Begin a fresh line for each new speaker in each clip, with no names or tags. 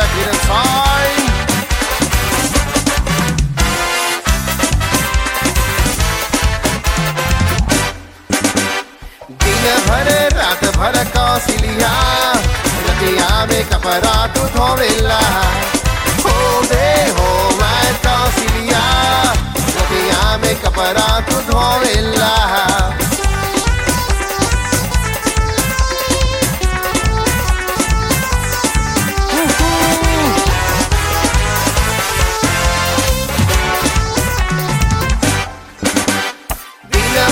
back in time. दिन भर रात भर कौशलिया रतिया में कपड़ा तू धोवेला हो बे हो मैं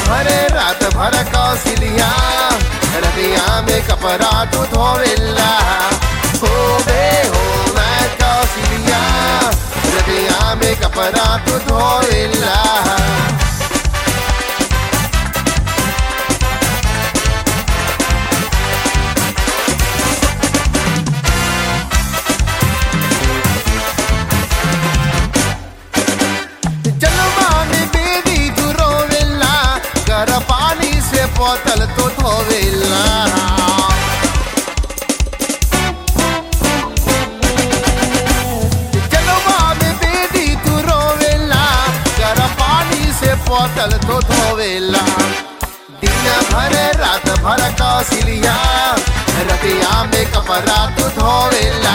भर रात भर कौशलिया रबिया में कपड़ा तू धोवेला हो बे हो, मैं कौशलिया रबिया में कपड़ा तू बोतल तो धोवेला बोतल तो धोवेला। दिन भर, रात भर कौशलिया रतिया में कपड़ा तू धोवेला।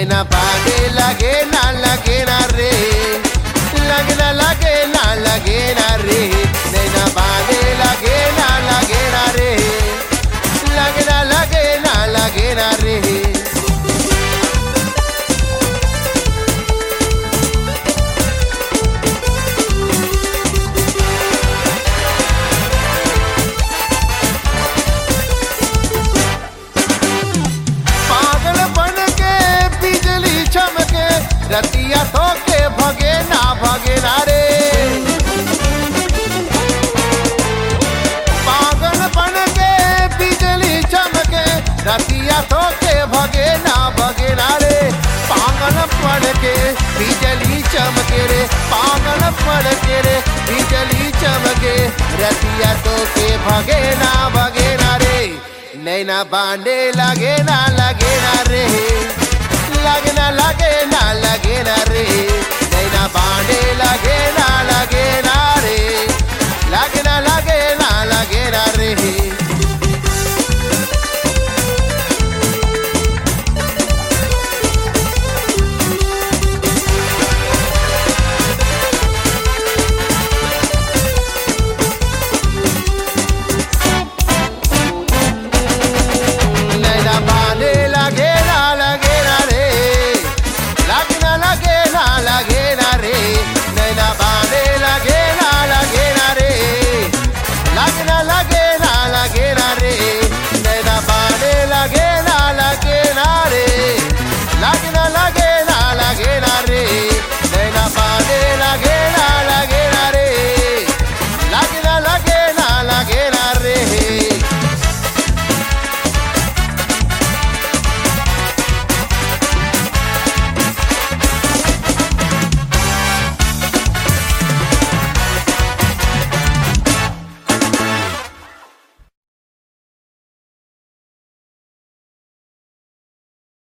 नैना बागे लगे ना रतिया तो के भगे ना भगे ना रे। नैना बांडे लगे ना लगे ना रे। लगे ना लगे ना, लगे नैना